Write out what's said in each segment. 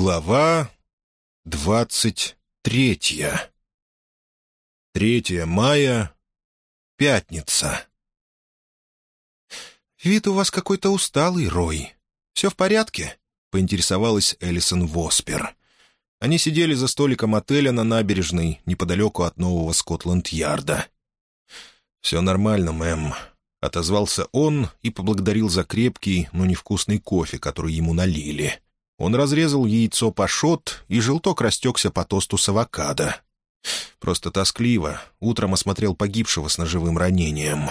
Глава двадцать третья. Третье мая. Пятница. «Вид у вас какой-то усталый, Рой. Все в порядке?» — поинтересовалась Элисон Воспер. Они сидели за столиком отеля на набережной, неподалеку от нового Скотланд-Ярда. «Все нормально, мэм», — отозвался он и поблагодарил за крепкий, но невкусный кофе, который ему налили. Он разрезал яйцо пашот, и желток растекся по тосту с авокадо. Просто тоскливо. Утром осмотрел погибшего с ножевым ранением.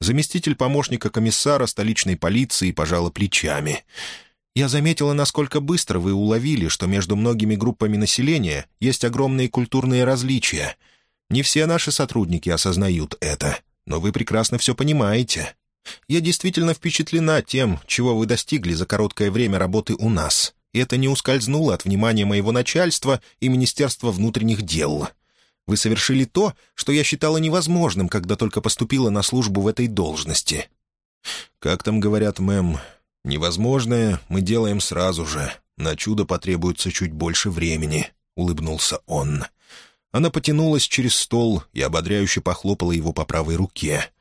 Заместитель помощника комиссара столичной полиции пожала плечами. «Я заметила, насколько быстро вы уловили, что между многими группами населения есть огромные культурные различия. Не все наши сотрудники осознают это, но вы прекрасно все понимаете. Я действительно впечатлена тем, чего вы достигли за короткое время работы у нас, и это не ускользнуло от внимания моего начальства и Министерства внутренних дел. Вы совершили то, что я считала невозможным, когда только поступила на службу в этой должности. Как там говорят, мэм, невозможное мы делаем сразу же, на чудо потребуется чуть больше времени», — улыбнулся он. Она потянулась через стол и ободряюще похлопала его по правой руке —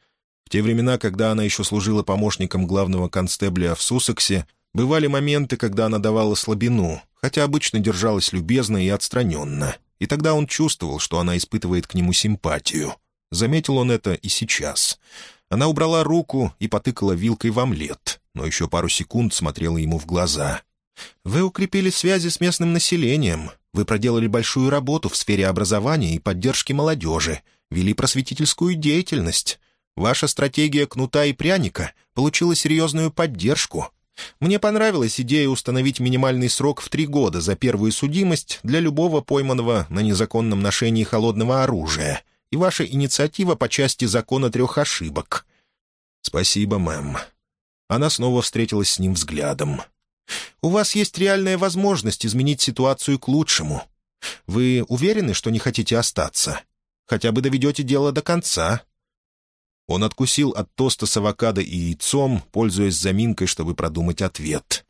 те времена, когда она еще служила помощником главного констебля в Суссексе, бывали моменты, когда она давала слабину, хотя обычно держалась любезно и отстраненно. И тогда он чувствовал, что она испытывает к нему симпатию. Заметил он это и сейчас. Она убрала руку и потыкала вилкой в омлет, но еще пару секунд смотрела ему в глаза. «Вы укрепили связи с местным населением. Вы проделали большую работу в сфере образования и поддержки молодежи, вели просветительскую деятельность. Ваша стратегия кнута и пряника получила серьезную поддержку. Мне понравилась идея установить минимальный срок в три года за первую судимость для любого пойманного на незаконном ношении холодного оружия и ваша инициатива по части закона трех ошибок. Спасибо, мэм. Она снова встретилась с ним взглядом. У вас есть реальная возможность изменить ситуацию к лучшему. Вы уверены, что не хотите остаться? Хотя бы доведете дело до конца. Он откусил от тоста с авокадо и яйцом, пользуясь заминкой, чтобы продумать ответ.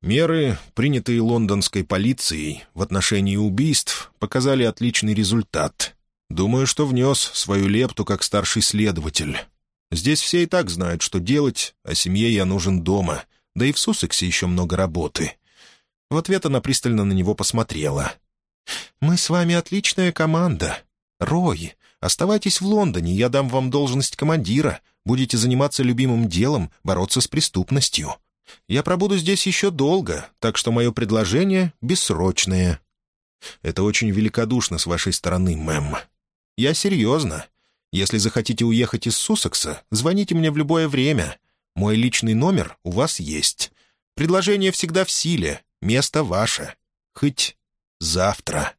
Меры, принятые лондонской полицией в отношении убийств, показали отличный результат. Думаю, что внес свою лепту как старший следователь. Здесь все и так знают, что делать, а семье я нужен дома, да и в Суссексе еще много работы. В ответ она пристально на него посмотрела. «Мы с вами отличная команда. Рой, Оставайтесь в Лондоне, я дам вам должность командира. Будете заниматься любимым делом, бороться с преступностью. Я пробуду здесь еще долго, так что мое предложение бессрочное». «Это очень великодушно с вашей стороны, мэм. Я серьезно. Если захотите уехать из Суссекса, звоните мне в любое время. Мой личный номер у вас есть. Предложение всегда в силе, место ваше. Хоть завтра».